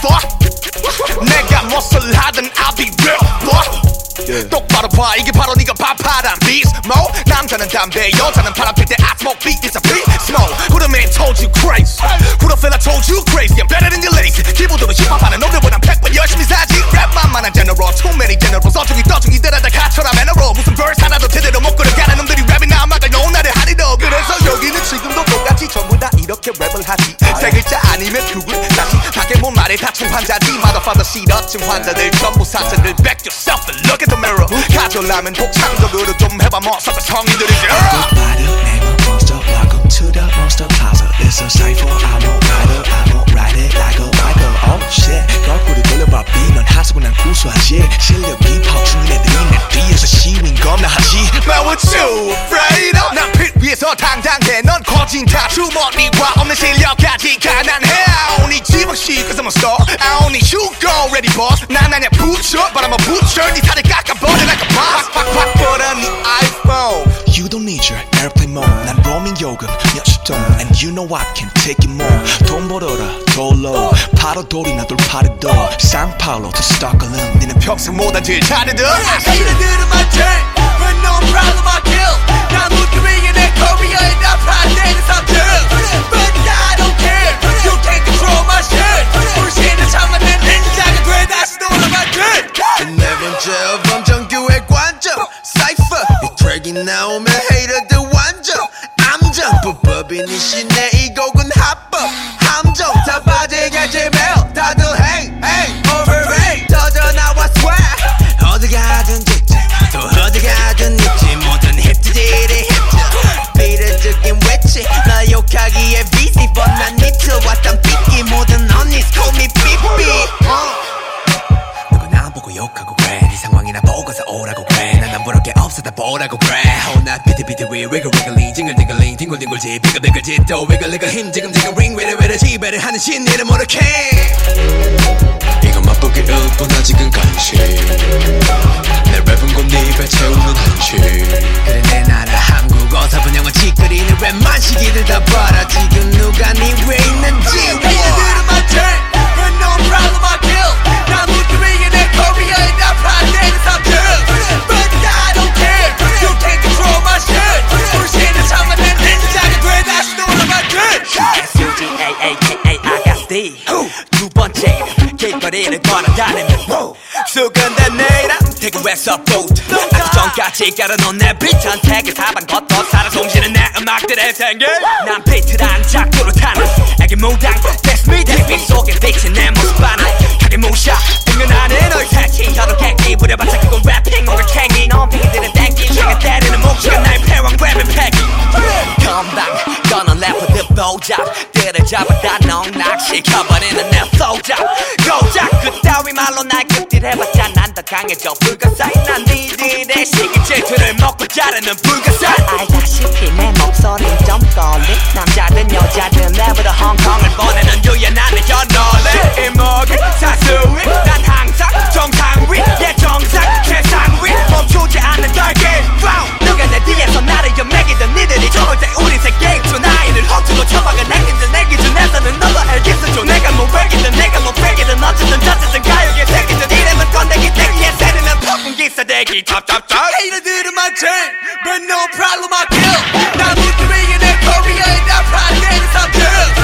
fuck 내가 무엇을 하든 I'll be real fuck 똑바로 봐 이게 바로 네가 밥하란 beast mode 남자는 담배 여자는 바람 필때 I smoke beat it's a beat smoke Who the man told you crazy Who the fella told you crazy I'm better than you lazy 기본적으로 힙합하는 놈들보단 100번 열심히 살지 랩만만한 general Too many generals 어중이 떠중이들 하다 가처럼 애너로 무슨 verse 하나도 제대로 못 끌어가는 놈들이 랩이 나 막을 놓은 나를 하리도 그래서 여기는 지금도 똑같이 전부 다 이렇게 랩을 하지 세 글자 아니면 그걸 다시 밖에 못 말해 다친 환자지 Motherfather 시러증 환자들 전부 사자들 Back yourself and look at the mirror 가져라면 독창적으로 좀 해봐 뭐 서서 성인들이지 Rider, name a monster. Welcome to the Monster Plaza. It's a cipher. I'm a rider. I'm a ride it like a biker. Oh shit. 거꾸로 돌려봐 B. 넌 하수고 난 구수하지. 실력이 퍽주는 애들이 내 뒤에서 시윈 겁나하지. Man what you afraid of 난빛 위에서 당당해 넌 거진 다 주머니와 없는 실력까지 가난해 I need 지방시 cause I'm a star I need you go ready boss 난 아냐 I'm a butcher 네 살을 깎아버려 like a boss 확확확 뻗어 네 iPhone You don't need your airplane mode. 난 roaming 요금 몇십 돈. And you know I can take it more. 돈 벌어라 돌로. 바로 돌이나 돌파리도. 상파울로 to 스톡홀름. 니는 평생 못한 질 잘해도 Hater들은 my turn 나오면 헤이터들 완전 암정 불법인 이 시내 이 곡은 합법. 함정 다 빠지겠지 매일 다들 hey hey overrate 터져 나와 swag 어디 가든 직진 또 어디 가든 있지? 모든 힙들이 힙들 비례적인 외치. 나 욕하기에 busy but 난 니트 왔던 보라고 그래 혼나 비트비트 위 위글 위글링 징글징글링 뒹굴뒹굴지 비글비글지 또 위글리글 힘 지금지금 링 위르위르 지배를 하는 신이를 모르게 이건 맛보기 일뿐 아직은 간식 두 번째 길거리를 걸어다니면 수근된 내일은 태국에서 보트 전까지 깔아놓은 내 비트한 태그 사방 걷어 살아 숨쉬는 내 음악들의 생길 난 비트란 작두로 타는 애기 무당 That's me TV 속에 비친 내 모습 하나 하게 무샤 등근하는 너의 새치. 혀로 객기 부려봤자 그건 래핑 뭔가 캥기 넌 피기들은 땡기. 내가 때리는 몫이가 나의 패왕 랩의 패기. 건방 떠난 래퍼들 보잡 들을 잡아다 넉낙시켜버리는 내 소작 고작 그따위 말로 날 급딜해봤자 난 더 강해져. 불가사의 난 니들의 시기 질투를 먹고 자르는 불가사 알다시피 내 목소린 좀 떨리 남자든 여자든 내부터 홍콩을 보내는 유연한 He top, top, top. Hater did in my chain, but no problem, I kill. Now me three in that Korea, and I'm proud probably dance, I kill.